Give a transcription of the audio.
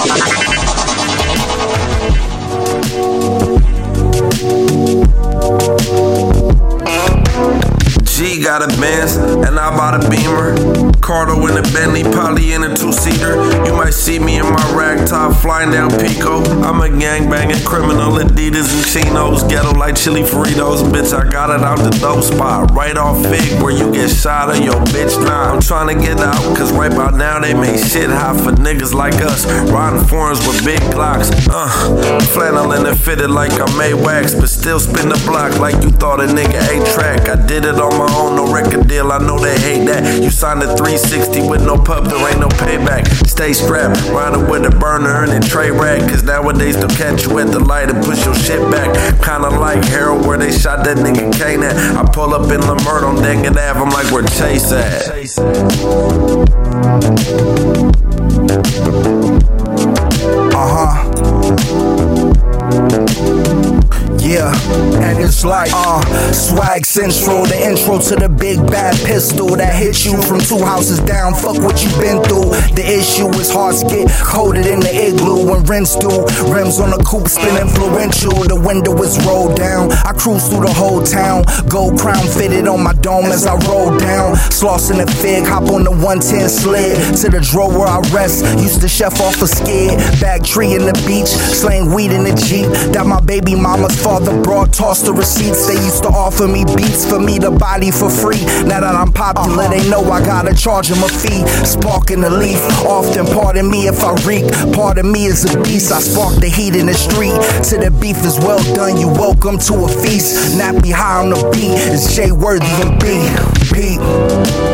G got a Benz, and I bought a Beamer. Cardo in a Bentley, Polly in a two-seater. You might see me flying down Pico. I'm a gangbanging criminal, Adidas and chinos, ghetto like chili Fritos. Bitch, I got it out the dope spot, right off Fig where you get shot or your bitch nah. I'm trying to get out, cause right about now they make shit hot for niggas like us. Riding foreigns with big Glocks. Uh, flannel and it fitted like I made wax, but still spin the block like you thought a nigga a track. I did it on my own, no record deal, I know they hate that. You signed a 360 with no pub, there ain't no payback. Stay strapped, riding with a burner and a tray rack. Cause nowadays they'll catch you at the light and push your shit back. Kinda like Harold where they shot that nigga Kane at. I pull up in Lamert on Dangan Ave, I'm like where Chase at. Uh-huh. Yeah, and it's like, uh, swag central, the intro to the big bad pistol that hits you from two houses down. Fuck what you been through. The issue is hearts get coated in the igloo when rents do. Rims on the coupe spin influential. The window is rolled down. I cruise through the whole town. Gold crown fitted on my dome as I roll down. Slauson the fig, hop on the 110 sled to the drawer where I rest. Used to chef off a skid, back tree in the beach, slaying weed in the jeep. That my baby mama's father brought, tossed the receipts. They used to offer me beats for me to body for free. Now that I'm popular, they know I gotta charge them a fee. Sparking the the leaf, often pardon me if I reek. Part of me is a beast. I spark the heat in the street. To the beef is well done, you welcome to a feast. High on the beat, it's Jay Worthy and B.